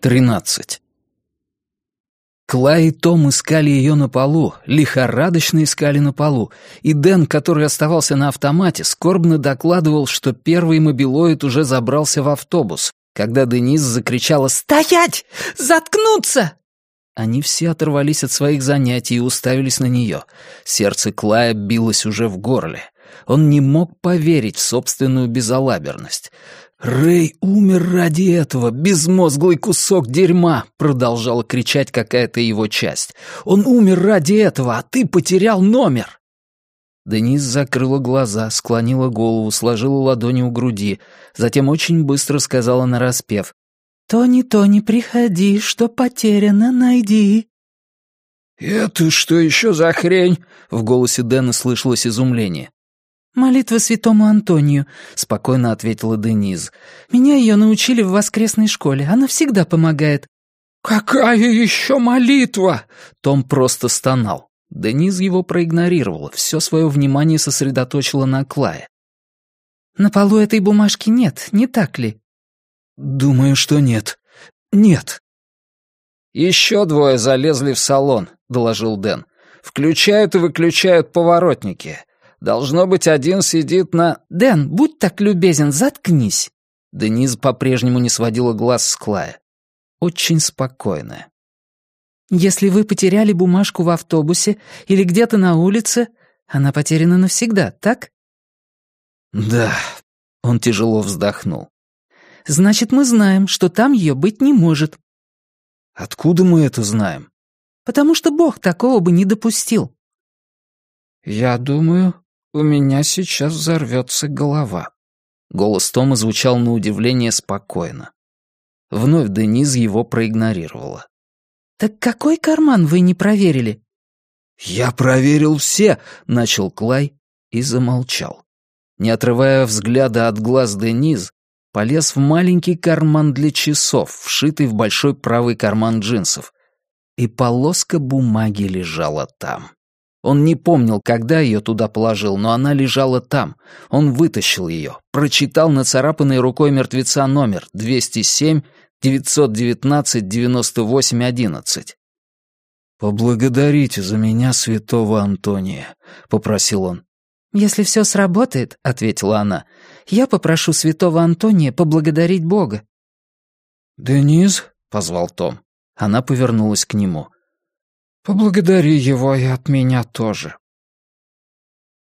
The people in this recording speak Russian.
13. Клай и Том искали ее на полу, лихорадочно искали на полу, и Дэн, который оставался на автомате, скорбно докладывал, что первый мобилоид уже забрался в автобус, когда Денис закричала «Стоять! Заткнуться!» Они все оторвались от своих занятий и уставились на нее. Сердце Клая билось уже в горле. Он не мог поверить в собственную безалаберность. «Рэй умер ради этого, безмозглый кусок дерьма!» — продолжала кричать какая-то его часть. «Он умер ради этого, а ты потерял номер!» Денис закрыла глаза, склонила голову, сложила ладони у груди, затем очень быстро сказала нараспев. «Тони, Тони, приходи, что потеряно, найди». «Это что еще за хрень?» — в голосе Дэна слышалось изумление. «Молитва святому Антонию», — спокойно ответила Дениз. «Меня ее научили в воскресной школе. Она всегда помогает». «Какая еще молитва?» Том просто стонал. Дениз его проигнорировала, все свое внимание сосредоточила на Клае. «На полу этой бумажки нет, не так ли?» «Думаю, что нет. Нет». «Еще двое залезли в салон», — доложил Дэн. «Включают и выключают поворотники. Должно быть, один сидит на...» «Дэн, будь так любезен, заткнись!» Дениз по-прежнему не сводила глаз с Клая. Очень спокойная. «Если вы потеряли бумажку в автобусе или где-то на улице, она потеряна навсегда, так?» «Да», — он тяжело вздохнул. «Значит, мы знаем, что там ее быть не может». «Откуда мы это знаем?» «Потому что Бог такого бы не допустил». «Я думаю, «У меня сейчас взорвется голова». Голос Тома звучал на удивление спокойно. Вновь Дениз его проигнорировала. «Так какой карман вы не проверили?» «Я проверил все», — начал Клай и замолчал. Не отрывая взгляда от глаз Дениз, полез в маленький карман для часов, вшитый в большой правый карман джинсов, и полоска бумаги лежала там. Он не помнил, когда ее туда положил, но она лежала там. Он вытащил ее, прочитал нацарапанной рукой мертвеца номер 207 919 98 11. «Поблагодарите за меня святого Антония», — попросил он. «Если все сработает», — ответила она, — «я попрошу святого Антония поблагодарить Бога». «Денис?» — позвал Том. Она повернулась к нему. Поблагодари его и от меня тоже.